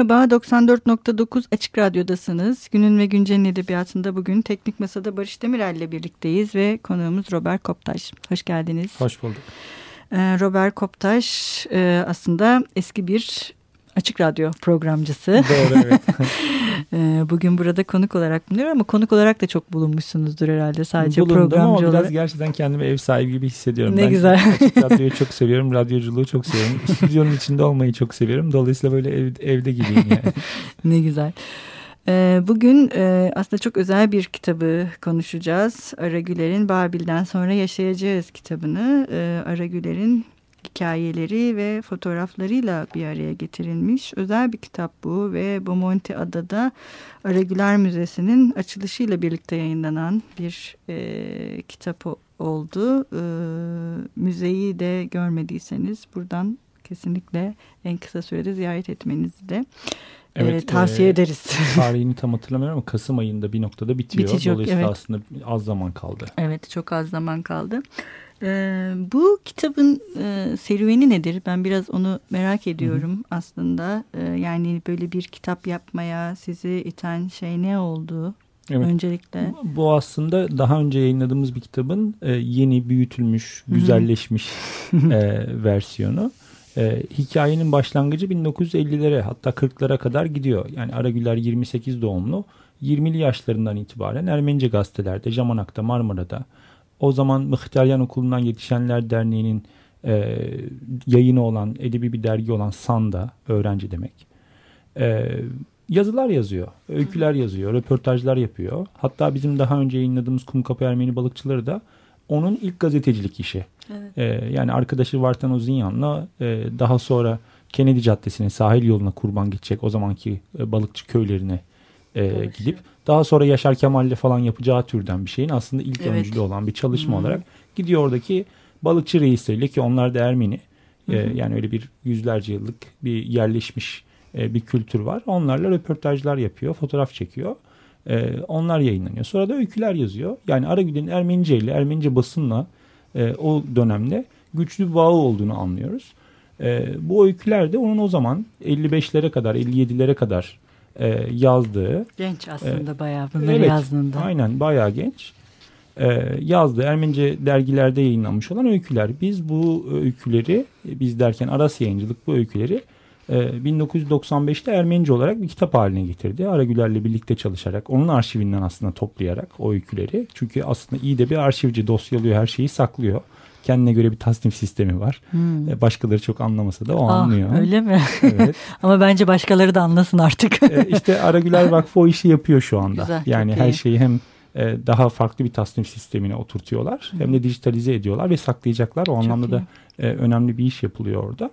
Merhaba, 94.9 Açık Radyo'dasınız. Günün ve Güncel'in edebiyatında bugün Teknik Masa'da Barış Demirel ile birlikteyiz ve konuğumuz Robert Koptaş. Hoş geldiniz. Hoş bulduk. Ee, Robert Koptaş e, aslında eski bir Açık Radyo programcısı. Doğru evet. Ee, bugün burada konuk olarak bulunuyor ama konuk olarak da çok bulunmuşsunuzdur herhalde sadece Bulundum programcı ama biraz olarak. gerçekten kendimi ev sahibi gibi hissediyorum. Ne ben güzel. Açık radyoyu çok seviyorum. Radyoculuğu çok seviyorum. Stüdyonun içinde olmayı çok seviyorum. Dolayısıyla böyle ev, evde gibiyim yani. Ne güzel. Ee, Bugün e, aslında çok özel bir kitabı konuşacağız. Ara Güler'in Babil'den sonra yaşayacağız kitabını. Ee, Ara Güler'in hikayeleri ve fotoğraflarıyla bir araya getirilmiş. Özel bir kitap bu ve Bomonti Adada Ara Güler Müzesi'nin açılışıyla birlikte yayınlanan bir e, kitap oldu. E, müzeyi de görmediyseniz buradan kesinlikle en kısa sürede ziyaret etmenizi de Evet, e, tavsiye e, ederiz. Tarihini tam hatırlamıyorum ama Kasım ayında bir noktada bitiyor. Bitecek, Dolayısıyla evet. aslında az zaman kaldı. Evet çok az zaman kaldı. Ee, bu kitabın e, serüveni nedir? Ben biraz onu merak ediyorum aslında. Ee, yani böyle bir kitap yapmaya sizi iten şey ne oldu? Evet. Öncelikle. Bu aslında daha önce yayınladığımız bir kitabın e, yeni, büyütülmüş, güzelleşmiş e, versiyonu. E, hikayenin başlangıcı 1950'lere hatta 40'lara kadar gidiyor. Yani Aragüler 28 doğumlu. 20'li yaşlarından itibaren Ermenice gazetelerde, Jamanak'ta, Marmara'da o zaman Mıhtaryan Okulu'ndan Yetişenler Derneği'nin e, yayını olan, edebi bir dergi olan San'da, öğrenci demek. E, yazılar yazıyor, öyküler yazıyor, röportajlar yapıyor. Hatta bizim daha önce yayınladığımız Kumkapı Ermeni Balıkçıları da onun ilk gazetecilik işi. Evet. Ee, yani arkadaşı Vartan Ozinyan'la e, daha sonra Kennedy Caddesi'ne sahil yoluna kurban gidecek o zamanki e, balıkçı köylerine e, gidip daha sonra Yaşar Kemal'le falan yapacağı türden bir şeyin aslında ilk Evet. öncülü olan bir çalışma Hı. olarak gidiyor oradaki balıkçı reisleriyle ki onlar da Ermeni e, Hı yani öyle bir yüzlerce yıllık bir yerleşmiş e, bir kültür var. Onlarla röportajlar yapıyor, fotoğraf çekiyor. E, onlar yayınlanıyor. Sonra da öyküler yazıyor. Yani Aragül'ün Ermenice ile Ermenice basınla e, o dönemde güçlü bir bağı olduğunu anlıyoruz. E, bu öyküler de onun o zaman 55'lere kadar 57'lere kadar e, yazdığı Genç aslında bayağı bunları Evet, yazdığında. aynen bayağı genç e, yazdığı Ermenice dergilerde yayınlanmış olan öyküler. Biz bu öyküleri biz derken Aras Yayıncılık bu öyküleri e, 1995'te Ermenice olarak bir kitap haline getirdi. Aragüler'le birlikte çalışarak onun arşivinden aslında toplayarak o öyküleri. Çünkü aslında iyi de bir arşivci dosyalıyor her şeyi saklıyor. Kendine göre bir tasnif sistemi var. Hmm. E, Başkaları çok anlamasa da o Ah, anlıyor. öyle mi? Evet. Ama bence başkaları da anlasın artık. E, işte Aragüler Vakfı o işi yapıyor şu anda. Güzel, çok yani her şeyi hem e, daha farklı bir tasnif sistemine oturtuyorlar hem de dijitalize ediyorlar ve saklayacaklar. O anlamda da e, önemli bir iş yapılıyor orada.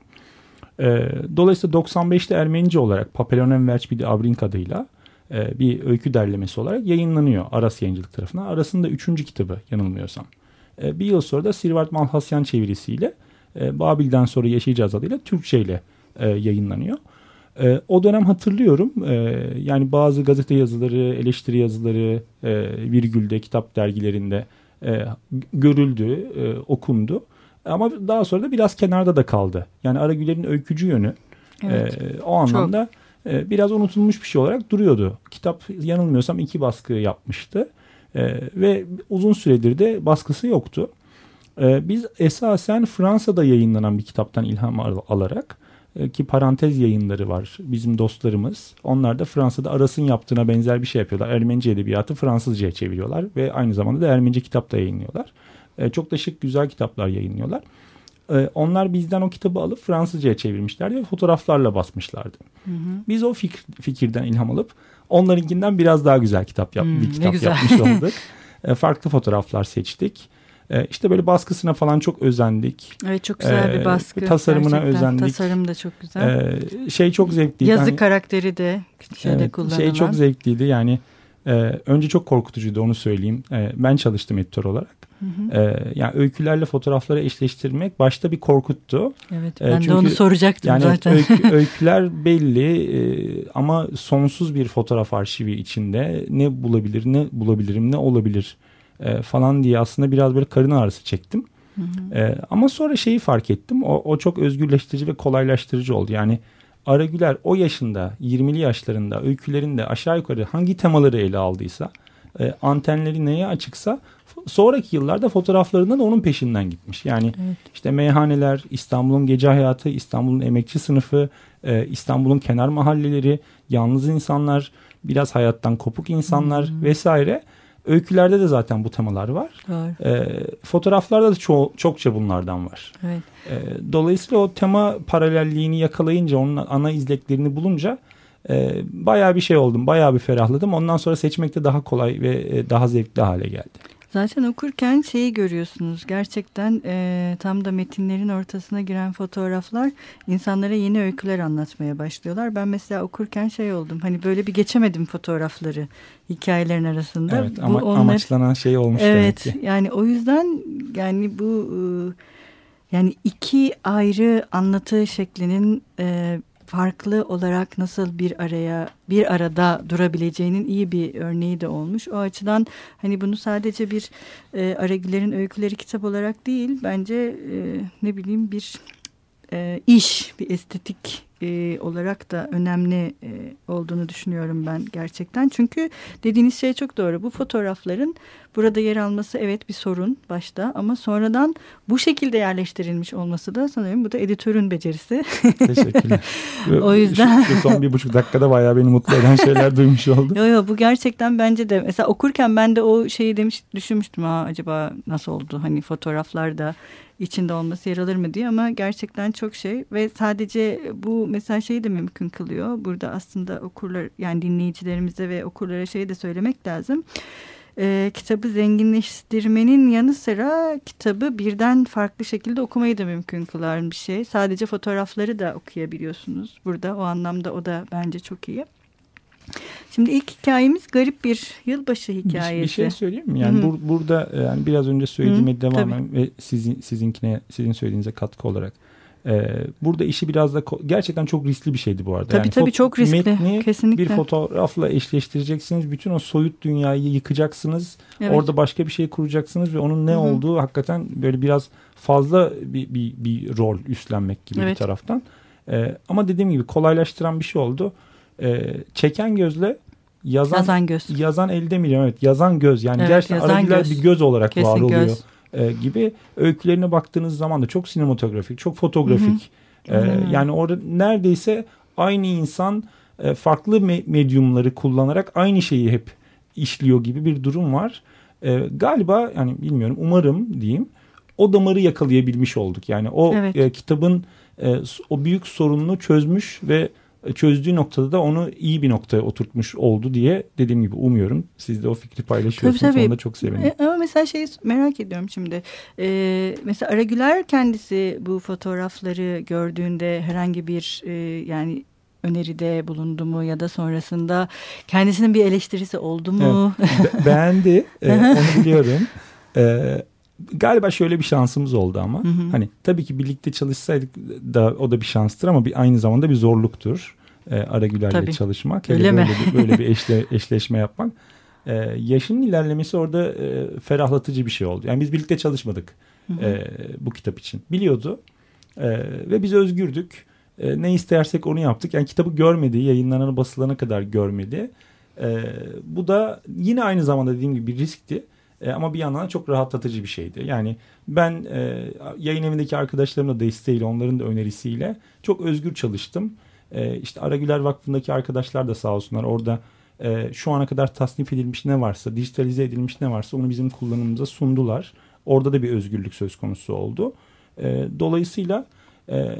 Dolayısıyla 95'te Ermenice olarak Papelonem Verçbidi Abrink adıyla bir öykü derlemesi olarak yayınlanıyor Aras Yayıncılık tarafından. Aras'ın da üçüncü kitabı yanılmıyorsam. E, bir yıl sonra da Sirvart Malhasyan çevirisiyle e, Babil'den sonra yaşayacağız adıyla Türkçe ile e, yayınlanıyor. E, o dönem hatırlıyorum e, yani bazı gazete yazıları, eleştiri yazıları e, virgülde, kitap dergilerinde e, görüldü, e, okundu. Ama daha sonra da biraz kenarda da kaldı. Yani Aragüler'in öykücü yönü Evet. e, o anlamda e, biraz unutulmuş bir şey olarak duruyordu. Kitap yanılmıyorsam iki baskı yapmıştı. E, ve uzun süredir de baskısı yoktu. E, biz esasen Fransa'da yayınlanan bir kitaptan ilham al- alarak e, ki parantez yayınları var bizim dostlarımız. Onlar da Fransa'da Aras'ın yaptığına benzer bir şey yapıyorlar. Ermenice edebiyatı Fransızca'ya çeviriyorlar ve aynı zamanda da Ermenice kitap da yayınlıyorlar. E, çok da şık güzel kitaplar yayınlıyorlar. E, onlar bizden o kitabı alıp Fransızca'ya çevirmişlerdi ve fotoğraflarla basmışlardı. Hı hı. Biz o fikir, fikirden ilham alıp onlarınkinden biraz daha güzel kitap yap, Hmm, bir kitap güzel. yapmış olduk. E, farklı fotoğraflar seçtik. E, işte böyle baskısına falan çok özendik. Evet çok güzel Ee, bir baskı. tasarımına Gerçekten. özendik. Tasarım da çok güzel. E, şey çok zevkliydi. Yazı Hani- karakteri de şeyde Evet, kullanılan. Şey çok zevkliydi yani e, önce çok korkutucuydu onu söyleyeyim. E, ben çalıştım editör olarak. Hı hı. E, yani öykülerle fotoğrafları eşleştirmek başta bir korkuttu. Evet e, ben de çünkü onu soracaktım Yani zaten. öykü- öyküler belli e, ama sonsuz bir fotoğraf arşivi içinde ne bulabilir ne bulabilirim ne olabilir e, falan diye aslında biraz böyle karın ağrısı çektim. Hı hı. E, ama sonra şeyi fark ettim o, o çok özgürleştirici ve kolaylaştırıcı oldu. Yani Aragüler o yaşında 20'li yaşlarında öykülerinde aşağı yukarı hangi temaları ele aldıysa e, antenleri neye açıksa sonraki yıllarda fotoğraflarında da onun peşinden gitmiş. Yani Evet. işte meyhaneler, İstanbul'un gece hayatı, İstanbul'un emekçi sınıfı, e, İstanbul'un kenar mahalleleri, yalnız insanlar, biraz hayattan kopuk insanlar Hmm. vesaire. Öykülerde de zaten bu temalar var. E, fotoğraflarda da ço- çokça bunlardan var. Evet. E, dolayısıyla o tema paralelliğini yakalayınca, onun ana izleklerini bulunca e, bayağı bir şey oldum, bayağı bir ferahladım. Ondan sonra seçmek de daha kolay ve e, daha zevkli hale geldi. Zaten okurken şeyi görüyorsunuz. Gerçekten e, tam da metinlerin ortasına giren fotoğraflar insanlara yeni öyküler anlatmaya başlıyorlar. Ben mesela okurken şey oldum. Hani böyle bir geçemedim fotoğrafları hikayelerin arasında. Evet, Bu ama onlar- amaçlanan şey olmuş Evet demek ki. yani o yüzden yani bu e, yani iki ayrı anlatı şeklinin e, farklı olarak nasıl bir araya bir arada durabileceğinin iyi bir örneği de olmuş. O açıdan hani bunu sadece bir e, Aragüler'in öyküleri kitap olarak değil bence e, ne bileyim bir e, iş bir estetik e, olarak da önemli e, olduğunu düşünüyorum ben gerçekten. Çünkü dediğiniz şey çok doğru. Bu fotoğrafların burada yer alması evet bir sorun başta ama sonradan bu şekilde yerleştirilmiş olması da sanırım bu da editörün becerisi. Teşekkürler. O yüzden- Şu, şu son bir buçuk dakikada bayağı beni mutlu eden şeyler duymuş oldum. yo yo bu gerçekten bence de mesela okurken ben de o şeyi demiş düşünmüştüm ha acaba nasıl oldu hani fotoğraflarda içinde olması yer alır mı diye ama gerçekten çok şey ve sadece bu mesela şeyi de mümkün kılıyor. Burada aslında okurlar yani dinleyicilerimize ve okurlara şey de söylemek lazım. Ee, kitabı zenginleştirmenin yanı sıra kitabı birden farklı şekilde okumayı da mümkün kılan bir şey. Sadece fotoğrafları da okuyabiliyorsunuz burada. O anlamda o da bence çok iyi. Şimdi ilk hikayemiz garip bir yılbaşı Bir, hikayesi. bir şey söyleyeyim mi? Yani Hı hı. bur- burada e, yani biraz önce söylediğime Hı, devamen ve sizin sizinkine sizin söylediğinize katkı olarak e, burada işi biraz da gerçekten çok riskli bir şeydi bu arada. Tabii yani tabii çok riskli. Metni Kesinlikle. bir fotoğrafla eşleştireceksiniz. Bütün o soyut dünyayı yıkacaksınız. Evet. Orada başka bir şey kuracaksınız ve onun ne Hı hı. olduğu hakikaten böyle biraz fazla bir, bir, bir rol üstlenmek gibi bir Evet. taraftan. Ee, ama dediğim gibi kolaylaştıran bir şey oldu. Ee, çeken gözle yazan yazan, Yazan göz. el demeyelim evet yazan göz yani Evet, gerçekten yazan göz. bir göz olarak Kesin var oluyor göz. e, gibi öykülerine baktığınız zaman da çok sinematografik, çok fotografik. E, Aynen öyle. yani orada neredeyse aynı insan e, farklı me- medyumları kullanarak aynı şeyi hep işliyor gibi bir durum var. E, galiba yani bilmiyorum umarım diyeyim o damarı yakalayabilmiş olduk. Yani o Evet. e, kitabın e, o büyük sorununu çözmüş ve çözdüğü noktada da onu iyi bir noktaya oturtmuş oldu diye dediğim gibi umuyorum. Siz de o fikri paylaşıyorsunuz. Tabii, tabii. Onda çok sevinirim. E, ama mesela şeyi merak ediyorum şimdi. E, mesela Aragüler kendisi bu fotoğrafları gördüğünde herhangi bir e, yani öneride bulundu mu ya da sonrasında kendisinin bir eleştirisi oldu mu? Be- beğendi. e, onu biliyorum. E, galiba şöyle bir şansımız oldu ama. Hı hı. Hani tabii ki birlikte çalışsaydık da o da bir şanstır ama bir aynı zamanda bir zorluktur. E, Aragüler'le Tabii. çalışmak. Öyle mi? böyle bir, böyle bir eşle, eşleşme yapmak. E, yaşının ilerlemesi orada e, ferahlatıcı bir şey oldu. Yani biz birlikte çalışmadık Hı hı. e, bu kitap için. Biliyordu. E, ve biz özgürdük. E, ne istersek onu yaptık. Yani kitabı görmedi. Yayınlanana basılana kadar görmedi. E, bu da yine aynı zamanda dediğim gibi bir riskti. E, ama bir yandan da çok rahatlatıcı bir şeydi. Yani ben e, yayın evindeki arkadaşlarımın da desteğiyle, onların da önerisiyle çok özgür çalıştım. E, işte Aragüler Vakfı'ndaki arkadaşlar da sağ olsunlar orada e, şu ana kadar tasnif edilmiş ne varsa, dijitalize edilmiş ne varsa onu bizim kullanımımıza sundular. Orada da bir özgürlük söz konusu oldu. E, dolayısıyla e,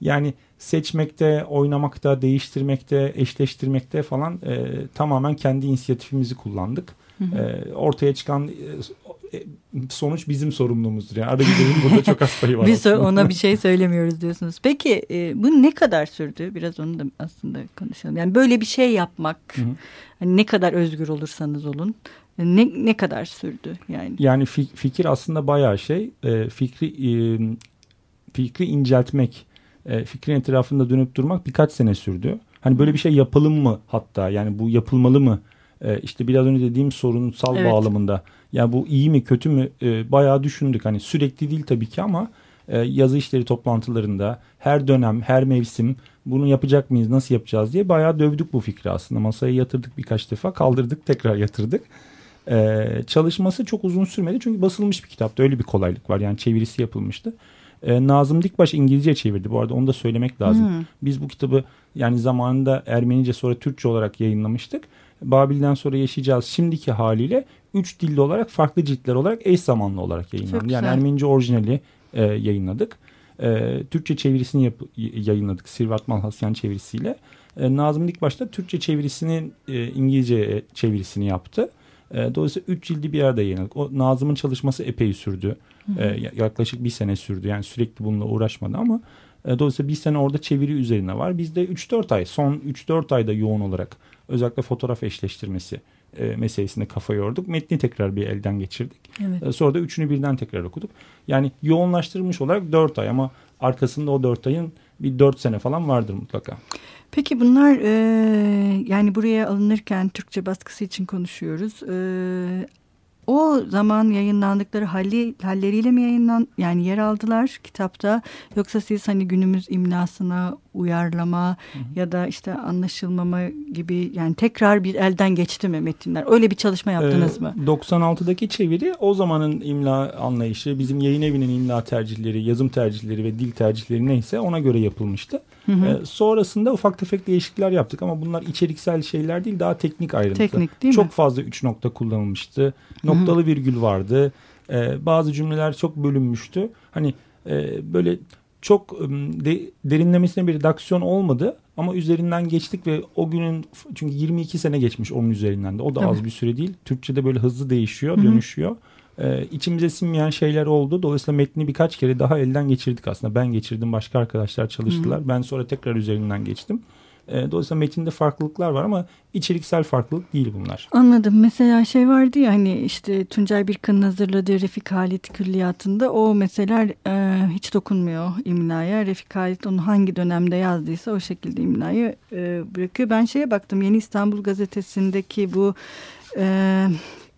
yani seçmekte, oynamakta, değiştirmekte, eşleştirmekte falan e, tamamen kendi inisiyatifimizi kullandık. E, ortaya çıkan e, e, sonuç bizim sorumluluğumuzdur. Yani Aragüler'in burada çok az payı var. Biz ona bir şey söylemiyoruz diyorsunuz. Peki e, bu ne kadar sürdü? Biraz onu da aslında konuşalım. Yani böyle bir şey yapmak hı hı. Hani ne kadar özgür olursanız olun ne ne kadar sürdü yani? Yani fikir aslında bayağı şey. E, fikri e, fikri inceltmek, e, fikrin etrafında dönüp durmak birkaç sene sürdü. Hani böyle bir şey yapalım mı hatta yani bu yapılmalı mı? E, işte biraz önce dediğim sorunsal evet. bağlamında. Yani bu iyi mi kötü mü e, bayağı düşündük. Hani sürekli değil tabii ki ama e, yazı işleri toplantılarında her dönem, her mevsim bunu yapacak mıyız, nasıl yapacağız diye bayağı dövdük bu fikri aslında. Masaya yatırdık birkaç defa, kaldırdık, tekrar yatırdık. Ee, çalışması çok uzun sürmedi çünkü basılmış bir kitapta öyle bir kolaylık var. Yani çevirisi yapılmıştı. Ee, Nazım Dikbaş İngilizce çevirdi bu arada onu da söylemek lazım. Hmm. Biz bu kitabı yani zamanında Ermenice sonra Türkçe olarak yayınlamıştık. Babil'den sonra yaşayacağız şimdiki haliyle üç dilli olarak farklı ciltler olarak eş zamanlı olarak yayınlandı. Yani Ermenice orijinali e, yayınladık. E, Türkçe çevirisini yap, yayınladık Sirvat Malhasyan çevirisiyle. E, Nazım Dikbaş da Türkçe çevirisinin e, İngilizce çevirisini yaptı. E, dolayısıyla üç cildi bir arada yayınladık. O Nazım'ın çalışması epey sürdü. E, yaklaşık bir sene sürdü. Yani sürekli bununla uğraşmadı ama e, dolayısıyla bir sene orada çeviri üzerine var. Bizde 3-4 ay, son 3-4 ayda yoğun olarak özellikle fotoğraf eşleştirmesi e, meselesine kafa yorduk. Metni tekrar bir elden geçirdik. Evet. E, sonra da üçünü birden tekrar okuduk. Yani yoğunlaştırılmış olarak 4 ay ama arkasında o 4 ayın bir 4 sene falan vardır mutlaka. Peki bunlar e, yani buraya alınırken Türkçe baskısı için konuşuyoruz. E, o zaman yayınlandıkları halli, halleriyle mi yayınlan yani yer aldılar kitapta yoksa siz hani günümüz imlasına uyarlama hı hı. ya da işte anlaşılmama gibi yani tekrar bir elden geçti mi metinler? Öyle bir çalışma yaptınız ee, mı? 96'daki çeviri o zamanın imla anlayışı, bizim yayın evinin imla tercihleri, yazım tercihleri ve dil tercihleri neyse ona göre yapılmıştı. Hı hı. Ee, sonrasında ufak tefek değişiklikler yaptık ama bunlar içeriksel şeyler değil daha teknik ayrıntı. Teknik değil Çok mi? fazla üç nokta kullanılmıştı. Noktalı hı hı. virgül vardı. Ee, bazı cümleler çok bölünmüştü. Hani e, böyle çok de, derinlemesine bir redaksiyon olmadı ama üzerinden geçtik ve o günün çünkü 22 sene geçmiş onun üzerinden de o da Tabii. az bir süre değil. Türkçe'de böyle hızlı değişiyor, Hı-hı. dönüşüyor. Ee, içimize sinmeyen şeyler oldu. Dolayısıyla metni birkaç kere daha elden geçirdik aslında. Ben geçirdim, başka arkadaşlar çalıştılar. Hı-hı. Ben sonra tekrar üzerinden geçtim. E, dolayısıyla metinde farklılıklar var ama içeriksel farklılık değil bunlar. Anladım. Mesela şey vardı ya hani işte Tuncay Birkan'ın hazırladığı Refik Halit külliyatında o mesela e, hiç dokunmuyor imlaya. Refik Halit onu hangi dönemde yazdıysa o şekilde imlayı e, bırakıyor. Ben şeye baktım Yeni İstanbul gazetesindeki bu e,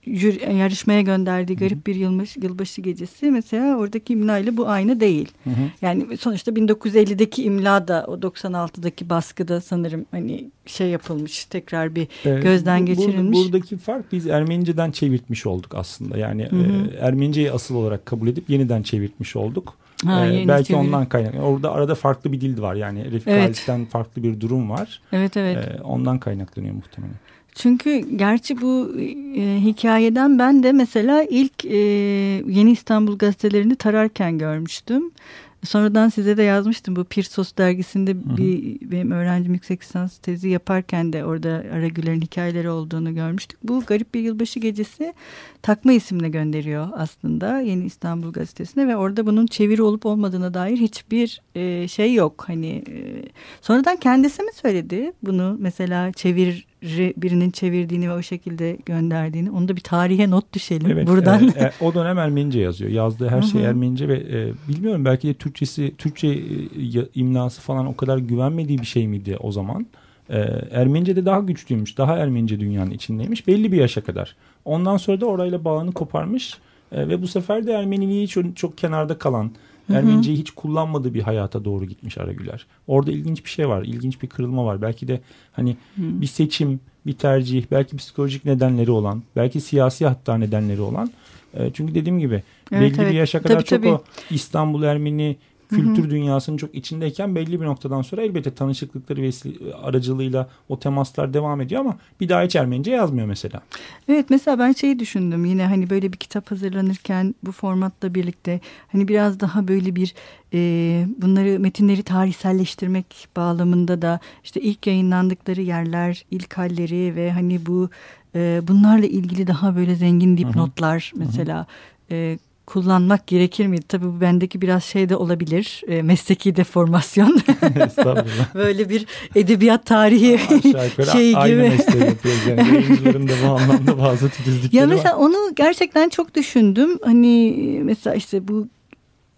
yarışmaya gönderdiği garip bir yılbaşı, yılbaşı gecesi mesela oradaki imla ile bu aynı değil. Hı hı. Yani sonuçta 1950'deki imla da o 96'daki baskıda sanırım hani şey yapılmış tekrar bir ee, gözden geçirilmiş. buradaki fark biz Ermeniceden çevirtmiş olduk aslında. Yani hı hı. E, Ermeniceyi asıl olarak kabul edip yeniden çevirtmiş olduk. Ha, ee, belki çeviri. ondan kaynaklı. Orada arada farklı bir dil var. Yani Refik evet. farklı bir durum var. Evet evet. Ee, ondan kaynaklanıyor muhtemelen. Çünkü gerçi bu e, hikayeden ben de mesela ilk e, Yeni İstanbul gazetelerini tararken görmüştüm. Sonradan size de yazmıştım bu Pirsos dergisinde hı hı. bir benim öğrencim yüksek lisans tezi yaparken de orada Aragüler'in hikayeleri olduğunu görmüştük. Bu garip bir yılbaşı gecesi takma isimle gönderiyor aslında Yeni İstanbul gazetesine ve orada bunun çeviri olup olmadığına dair hiçbir e, şey yok. Hani e, sonradan kendisi mi söyledi bunu mesela çevir birinin çevirdiğini ve o şekilde gönderdiğini onu da bir tarihe not düşelim evet, buradan. E, e, o dönem Ermenice yazıyor. Yazdığı her şey Ermenice ve e, bilmiyorum belki de Türkçesi Türkçe e, imlası falan o kadar güvenmediği bir şey miydi o zaman? E, Ermenice de daha güçlüymüş. Daha Ermenice dünyanın içindeymiş. Belli bir yaşa kadar. Ondan sonra da orayla bağını koparmış e, ve bu sefer de Ermeniliği çok, çok kenarda kalan Ermeniceyi hiç kullanmadığı bir hayata doğru gitmiş Aragüler. Orada ilginç bir şey var. ilginç bir kırılma var. Belki de hani Hı. bir seçim, bir tercih, belki psikolojik nedenleri olan, belki siyasi hatta nedenleri olan. E, çünkü dediğim gibi evet, belli evet. bir yaşa kadar tabii, çok tabii. o İstanbul Ermeni kültür Hı-hı. dünyasının çok içindeyken belli bir noktadan sonra elbette tanışıklıkları ve aracılığıyla o temaslar devam ediyor ama bir daha hiç Ermenice yazmıyor mesela. Evet mesela ben şeyi düşündüm yine hani böyle bir kitap hazırlanırken bu formatla birlikte hani biraz daha böyle bir e, bunları metinleri tarihselleştirmek bağlamında da işte ilk yayınlandıkları yerler, ilk halleri ve hani bu e, bunlarla ilgili daha böyle zengin dipnotlar mesela e, kullanmak gerekir miydi? Tabii bu bendeki biraz şey de olabilir. E, mesleki deformasyon. Böyle bir edebiyat tarihi şey gibi. Aynı mesleği yapıyoruz. Yani da bu anlamda bazı titizlikleri Ya mesela var. onu gerçekten çok düşündüm. Hani mesela işte bu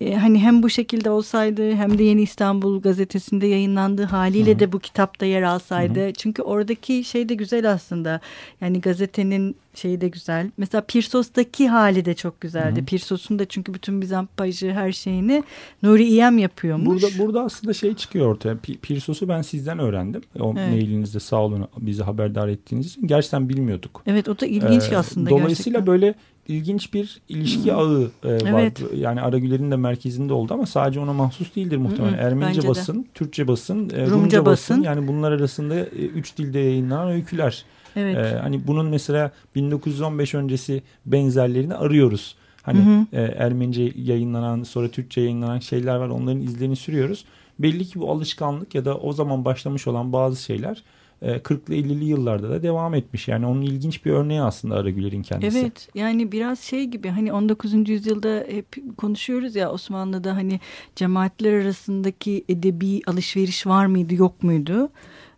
e, hani hem bu şekilde olsaydı hem de Yeni İstanbul gazetesinde yayınlandığı haliyle Hı -hı. de bu kitapta yer alsaydı. Hı -hı. Çünkü oradaki şey de güzel aslında. Yani gazetenin şeyi de güzel. Mesela Pirsos'taki hali de çok güzeldi. Hı Pirsos'un da çünkü bütün mizampajı her şeyini Nuri İyem yapıyormuş. Burada, burada aslında şey çıkıyor ortaya. Pirsos'u ben sizden öğrendim. O evet. mailinizde sağ olun bizi haberdar ettiğiniz için. Gerçekten bilmiyorduk. Evet o da ilginç ee, aslında Dolayısıyla gerçekten. böyle ilginç bir ilişki ağı e, var. Evet. Yani Aragüler'in de merkezinde oldu ama sadece ona mahsus değildir muhtemelen. Hmm, Ermenice basın, de. Türkçe basın, e, Rumca, Rumca basın. basın. Yani bunlar arasında e, üç dilde yayınlanan öyküler. Evet. E, hani bunun mesela 1915 öncesi benzerlerini arıyoruz. Hani hı hı. E, Ermenice yayınlanan sonra Türkçe yayınlanan şeyler var. Onların izlerini sürüyoruz. Belli ki bu alışkanlık ya da o zaman başlamış olan bazı şeyler 40'lı e, 50'li yıllarda da devam etmiş. Yani onun ilginç bir örneği aslında Aragüler'in kendisi. Evet yani biraz şey gibi hani 19. yüzyılda hep konuşuyoruz ya Osmanlı'da hani cemaatler arasındaki edebi alışveriş var mıydı yok muydu?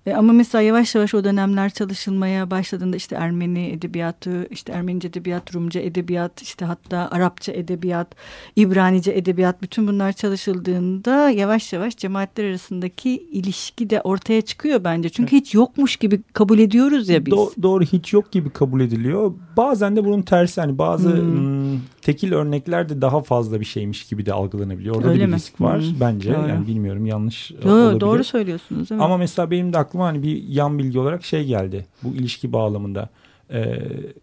E, ama mesela yavaş yavaş o dönemler çalışılmaya başladığında işte Ermeni edebiyatı, işte Ermenice edebiyat, Rumca edebiyat, işte hatta Arapça edebiyat, İbranice edebiyat bütün bunlar çalışıldığında yavaş yavaş cemaatler arasındaki ilişki de ortaya çıkıyor bence. Çünkü hiç yokmuş gibi kabul ediyoruz ya biz. Do- doğru hiç yok gibi kabul ediliyor. Bazen de bunun tersi hani bazı hmm. Hmm, tekil örnekler de daha fazla bir şeymiş gibi de algılanabiliyor. Orada Öyle bir mi? risk var hmm. bence. Doğru. Yani bilmiyorum yanlış Yo, olabilir. Doğru söylüyorsunuz. Evet. Ama mesela benim de aklıma hani bir yan bilgi olarak şey geldi. Bu ilişki bağlamında. Ee,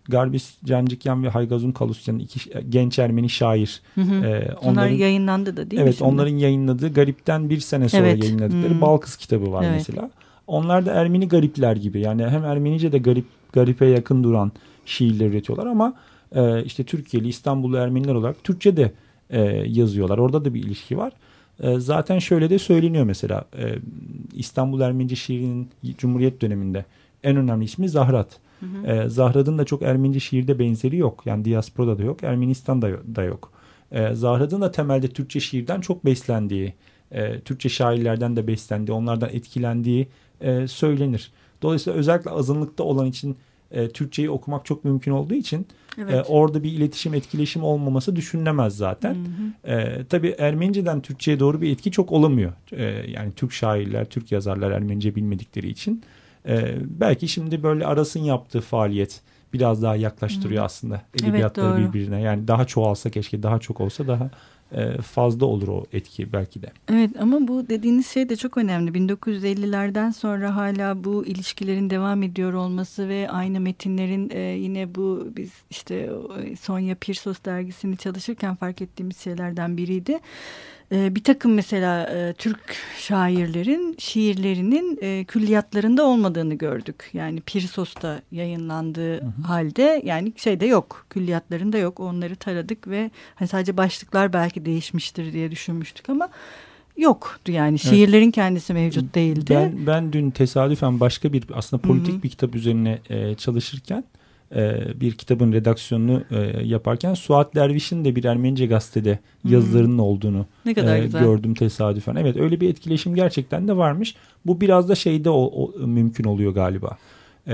Garbis Cancikyan ve Haygazun Kalusyan'ın iki genç Ermeni şair. Hı hı. Ee, onların, Onlar yayınlandı da değil evet, mi? Evet onların yayınladığı Garip'ten bir sene sonra evet. yayınladıkları hmm. Balkız kitabı var evet. mesela. Onlar da Ermeni garipler gibi. Yani hem Ermenice de garip garipe yakın duran şiirler üretiyorlar ama e, işte Türkiye'li İstanbullu Ermeniler olarak Türkçe de e, yazıyorlar. Orada da bir ilişki var. E, zaten şöyle de söyleniyor mesela e, İstanbul Ermenice şiirinin Cumhuriyet döneminde en önemli ismi Zahrat. Hı hı. E, Zahrat'ın da çok Ermenice şiirde benzeri yok. Yani diasporada da yok, Ermenistan'da da yok. E, Zahrat'ın da temelde Türkçe şiirden çok beslendiği, e, Türkçe şairlerden de beslendiği, onlardan etkilendiği e, söylenir. Dolayısıyla özellikle azınlıkta olan için e, Türkçeyi okumak çok mümkün olduğu için evet. e, orada bir iletişim etkileşim olmaması düşünülemez zaten. Hı hı. E, tabii Ermeniceden Türkçe'ye doğru bir etki çok olamıyor. E, yani Türk şairler, Türk yazarlar Ermenice bilmedikleri için. E, belki şimdi böyle Aras'ın yaptığı faaliyet biraz daha yaklaştırıyor hı. aslında edebiyatları evet, birbirine. Yani daha çoğalsa keşke daha çok olsa daha e, fazla olur o etki belki de. Evet ama bu dediğiniz şey de çok önemli. 1950'lerden sonra hala bu ilişkilerin devam ediyor olması ve aynı metinlerin e, yine bu biz işte Sonya Pirsos dergisini çalışırken fark ettiğimiz şeylerden biriydi. E, bir takım mesela e, Türk şairlerin şiirlerinin e, külliyatlarında olmadığını gördük. Yani Pirsos'ta yayınlandığı hı hı. halde yani şeyde yok külliyatlarında yok onları taradık ve hani sadece başlıklar belki değişmiştir diye düşünmüştük ama yoktu yani şiirlerin evet. kendisi mevcut değildi. Ben, ben dün tesadüfen başka bir aslında politik hı hı. bir kitap üzerine e, çalışırken bir kitabın redaksiyonunu e, yaparken Suat Derviş'in de bir Ermenice gazetede hmm. yazılarının olduğunu ne kadar e, gördüm tesadüfen. Evet öyle bir etkileşim gerçekten de varmış. Bu biraz da şeyde o, o, mümkün oluyor galiba. E,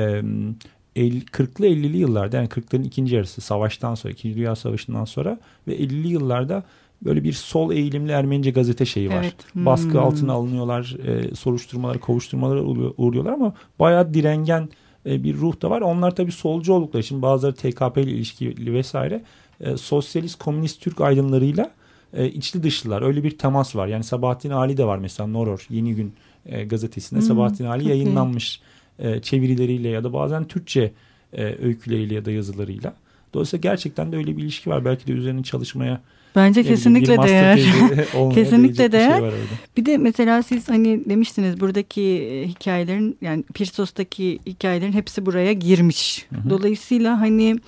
40'lı 50'li yıllarda yani 40'ların ikinci yarısı savaştan sonra, ikinci Dünya Savaşı'ndan sonra ve 50'li yıllarda böyle bir sol eğilimli Ermenice gazete şeyi var. Evet. Hmm. Baskı altına alınıyorlar, e, soruşturmalar, kovuşturmalara uğruyorlar ama bayağı direngen e, bir ruh da var. Onlar tabii solcu oldukları için bazıları TKP ile ilişkili vesaire e, sosyalist komünist Türk aydınlarıyla e, içli dışlılar. Öyle bir temas var. Yani Sabahattin Ali de var mesela Noror Yeni Gün e, gazetesinde. Hmm, Sabahattin Ali yayınlanmış e, çevirileriyle ya da bazen Türkçe e, öyküleriyle ya da yazılarıyla. Dolayısıyla gerçekten de öyle bir ilişki var. Belki de üzerine çalışmaya Bence kesinlikle değer. kesinlikle değer. Şey bir de mesela siz hani demiştiniz buradaki e, hikayelerin yani Pirsos'taki hikayelerin hepsi buraya girmiş. Hı hı. Dolayısıyla hani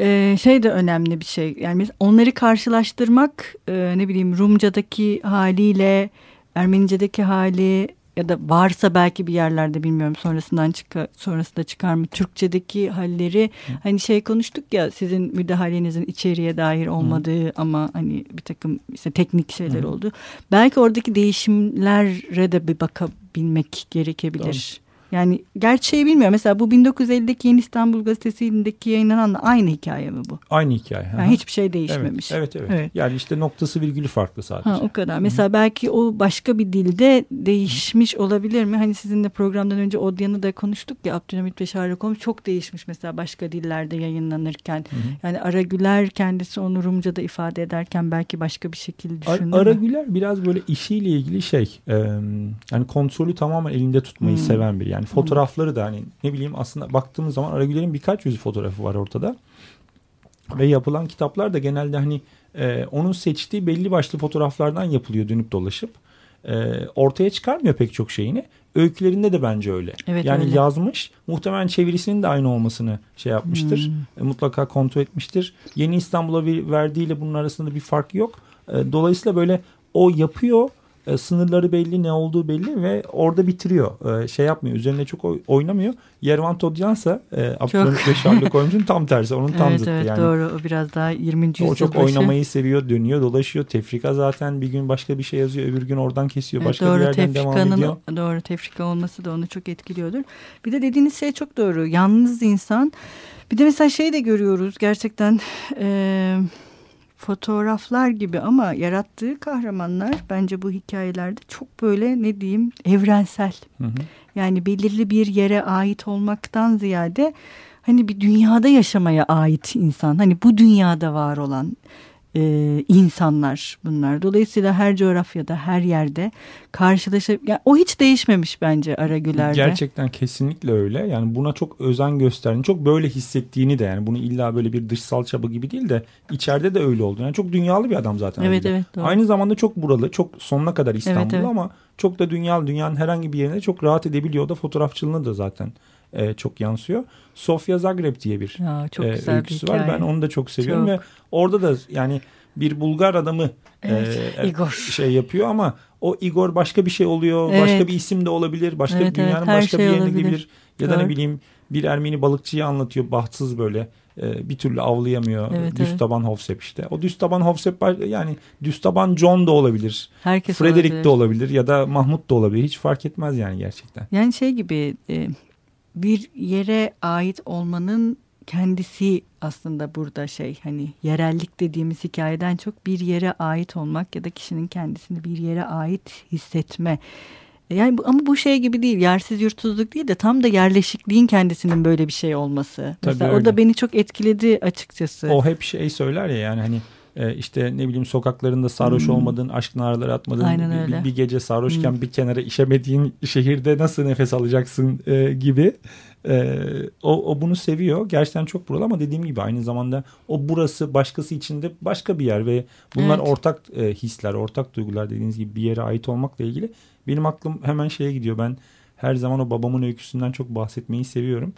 e, şey de önemli bir şey. Yani onları karşılaştırmak e, ne bileyim Rumca'daki haliyle Ermenice'deki hali ya da varsa belki bir yerlerde bilmiyorum sonrasından çıkar sonrasında çıkar mı Türkçedeki halleri Hı. hani şey konuştuk ya sizin müdahalenizin içeriye dair olmadığı Hı. ama hani bir takım işte teknik şeyler Hı. oldu. Belki oradaki değişimlere de bir bakabilmek gerekebilir. Doğru. Yani gerçeği bilmiyorum. Mesela bu 1950'deki Yeni İstanbul Gazetesi'ndeki yayınlanan aynı hikaye mi bu? Aynı hikaye. Yani hiçbir şey değişmemiş. Evet, evet, evet. Yani işte noktası virgülü farklı sadece. Ha, o kadar. Hı-hı. Mesela belki o başka bir dilde değişmiş Hı-hı. olabilir mi? Hani sizinle programdan önce Odyan'ı da konuştuk ya Abdülhamit ve Şahrakom çok değişmiş mesela başka dillerde yayınlanırken. Hı-hı. Yani Aragüler kendisi onu Rumca'da ifade ederken belki başka bir şekilde düşündü Ar- Aragüler biraz böyle işiyle ilgili şey e, yani kontrolü tamamen elinde tutmayı Hı-hı. seven bir yani yani fotoğrafları da hani ne bileyim aslında baktığımız zaman Aragüler'in birkaç yüz fotoğrafı var ortada. Ve yapılan kitaplar da genelde hani e, onun seçtiği belli başlı fotoğraflardan yapılıyor dönüp dolaşıp. E, ortaya çıkarmıyor pek çok şeyini. Öykülerinde de bence öyle. Evet, yani öyle. yazmış. Muhtemelen çevirisinin de aynı olmasını şey yapmıştır. Hmm. E, mutlaka kontrol etmiştir. Yeni İstanbul'a verdiğiyle bunun arasında bir fark yok. E, dolayısıyla böyle o yapıyor e, sınırları belli, ne olduğu belli ve orada bitiriyor. E, şey yapmıyor, üzerine çok oynamıyor. Yervan Todyansa e, Abdülhamit ve Sherlock Holmes'un tam tersi. Onun tam evet, zıttı evet, yani. Doğru, o biraz daha 20. yüzyıl O çok başı. oynamayı seviyor, dönüyor, dolaşıyor. Tefrika zaten bir gün başka bir şey yazıyor, öbür gün oradan kesiyor, başka doğru, bir yerden devam ediyor. Doğru, tefrika olması da onu çok etkiliyordur. Bir de dediğiniz şey çok doğru. Yalnız insan. Bir de mesela şey de görüyoruz gerçekten... E, fotoğraflar gibi ama yarattığı kahramanlar bence bu hikayelerde çok böyle ne diyeyim evrensel. Hı hı. Yani belirli bir yere ait olmaktan ziyade hani bir dünyada yaşamaya ait insan. Hani bu dünyada var olan e, insanlar bunlar. Dolayısıyla her coğrafyada, her yerde karşılaşıp yani o hiç değişmemiş bence Aragüler'de. Gerçekten kesinlikle öyle. Yani buna çok özen gösterdiğini, çok böyle hissettiğini de yani bunu illa böyle bir dışsal çaba gibi değil de içeride de öyle oldu. Yani çok dünyalı bir adam zaten. Evet, evet, doğru. Aynı zamanda çok buralı, çok sonuna kadar İstanbul'da evet, evet. ama çok da dünyalı. Dünyanın herhangi bir yerine çok rahat edebiliyor da fotoğrafçılığını da zaten e, çok yansıyor. Sofia Zagreb diye bir ya, çok e, öyküsü var. Ben onu da çok seviyorum çok. ve orada da yani bir Bulgar adamı evet, e, Igor. şey yapıyor ama o Igor başka bir şey oluyor. Evet. Başka bir isim de olabilir. Başka evet, bir dünyanın evet, başka şey bir yerine gidebilir. Ya da Doğru. ne bileyim bir Ermeni balıkçıyı anlatıyor bahtsız böyle e, bir türlü avlayamıyor. Evet, düz evet. Hofsep işte. O düz taban Hofsep yani düz taban John da olabilir. Herkes Frederick olabilir. de olabilir ya da Mahmut da olabilir. Hiç fark etmez yani gerçekten. Yani şey gibi e, bir yere ait olmanın kendisi aslında burada şey hani yerellik dediğimiz hikayeden çok bir yere ait olmak ya da kişinin kendisini bir yere ait hissetme. Yani bu, ama bu şey gibi değil yersiz yurtsuzluk değil de tam da yerleşikliğin kendisinin böyle bir şey olması. Tabii Mesela öyle. o da beni çok etkiledi açıkçası. O hep şey söyler ya yani hani e, işte ne bileyim sokaklarında sarhoş hmm. olmadığın, aşk naraları atmadığın, bir, bir gece sarhoşken hmm. bir kenara işemediğin şehirde nasıl nefes alacaksın e, gibi. E, o, o bunu seviyor. Gerçekten çok buralı ama dediğim gibi aynı zamanda o burası başkası için de başka bir yer ve bunlar evet. ortak e, hisler, ortak duygular dediğiniz gibi bir yere ait olmakla ilgili. Benim aklım hemen şeye gidiyor. Ben her zaman o babamın öyküsünden çok bahsetmeyi seviyorum.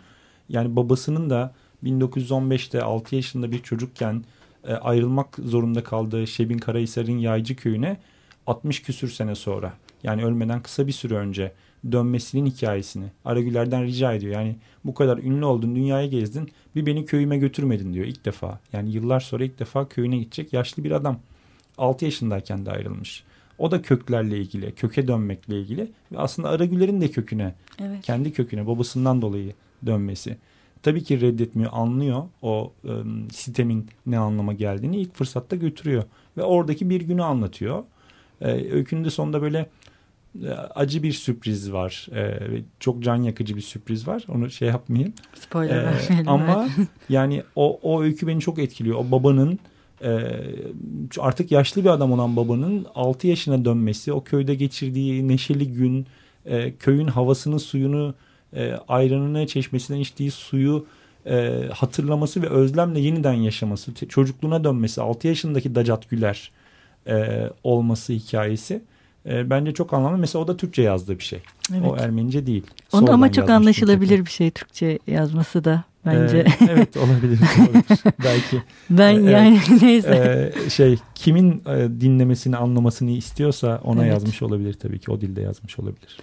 Yani babasının da 1915'te 6 yaşında bir çocukken e, ayrılmak zorunda kaldığı Şebin Karahisar'ın Yaycı köyüne 60 küsür sene sonra yani ölmeden kısa bir süre önce dönmesinin hikayesini Aragüler'den rica ediyor. Yani bu kadar ünlü oldun, dünyaya gezdin, bir beni köyüme götürmedin diyor ilk defa. Yani yıllar sonra ilk defa köyüne gidecek yaşlı bir adam. 6 yaşındayken de ayrılmış. O da köklerle ilgili, köke dönmekle ilgili ve aslında Aragüler'in de köküne, evet. kendi köküne, babasından dolayı dönmesi tabii ki reddetmiyor, anlıyor o e, sistemin ne anlama geldiğini ilk fırsatta götürüyor. Ve oradaki bir günü anlatıyor. E, öykünün de sonunda böyle e, acı bir sürpriz var. E, çok can yakıcı bir sürpriz var. Onu şey yapmayayım. Spoiler e, vermeyelim. Ama yani o, o öykü beni çok etkiliyor. O babanın e, artık yaşlı bir adam olan babanın 6 yaşına dönmesi, o köyde geçirdiği neşeli gün, e, köyün havasını, suyunu e, ayranını çeşmesinden içtiği suyu e, hatırlaması ve özlemle yeniden yaşaması, çocukluğuna dönmesi, 6 yaşındaki Dacat Güler e, olması hikayesi e, bence çok anlamlı. Mesela o da Türkçe yazdığı bir şey. Evet. O Ermenice değil. Onu ama çok anlaşılabilir bir şey Türkçe yazması da bence. Ee, evet olabilir. olabilir. Belki. Ben evet, yani neyse. E, şey kimin e, dinlemesini anlamasını istiyorsa ona evet. yazmış olabilir tabii ki. O dilde yazmış olabilir.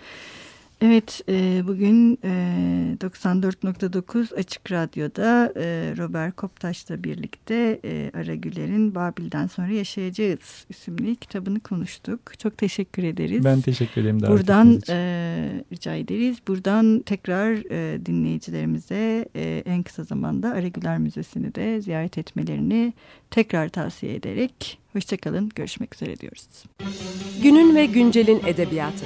Evet, e, bugün e, 94.9 Açık Radyo'da e, Robert Koptaş'la birlikte e, Ara Güler'in Babil'den sonra yaşayacağız isimli kitabını konuştuk. Çok teşekkür ederiz. Ben teşekkür ederim. Buradan e, rica ederiz. Buradan tekrar e, dinleyicilerimize e, en kısa zamanda Ara Güler Müzesi'ni de ziyaret etmelerini tekrar tavsiye ederek hoşçakalın, görüşmek üzere diyoruz. Günün ve güncelin edebiyatı.